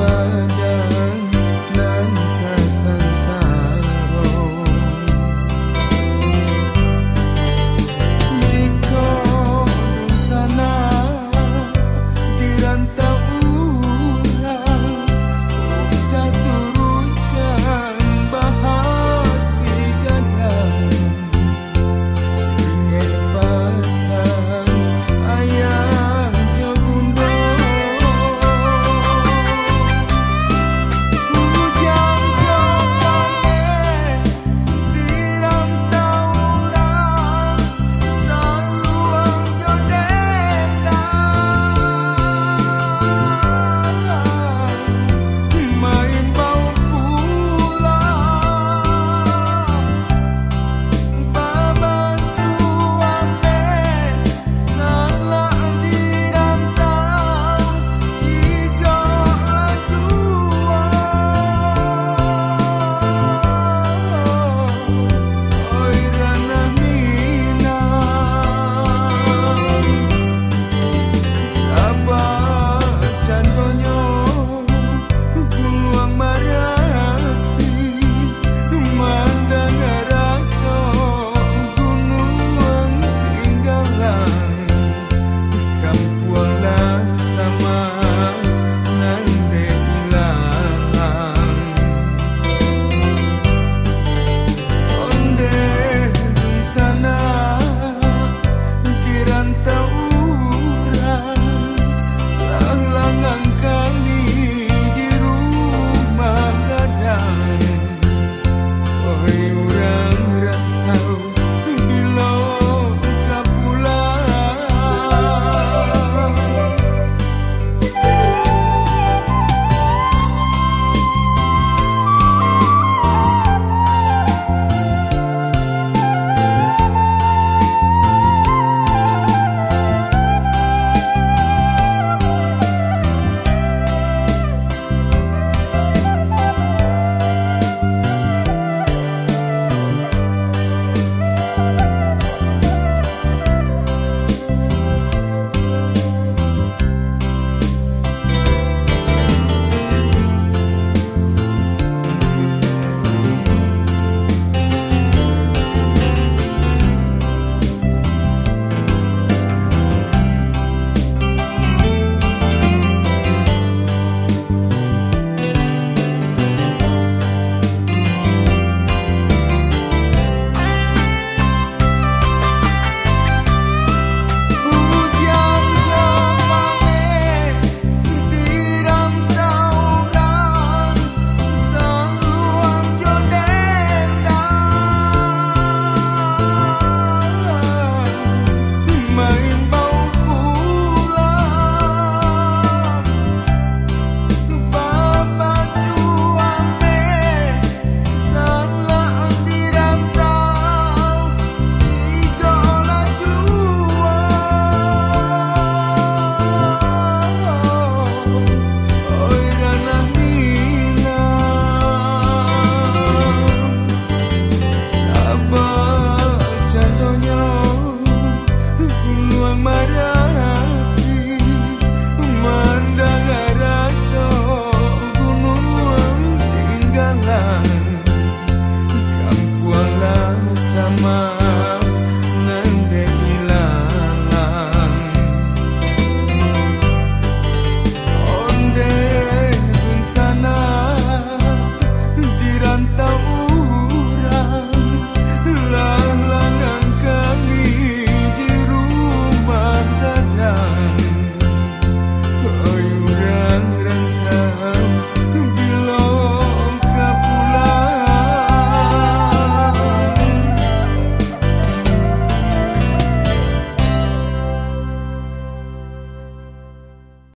kepada